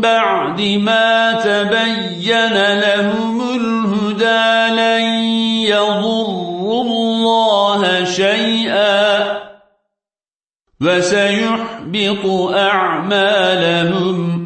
بعد ما تبين لهم الهدى لن يضروا الله شيئا وسيحبط أعمالهم.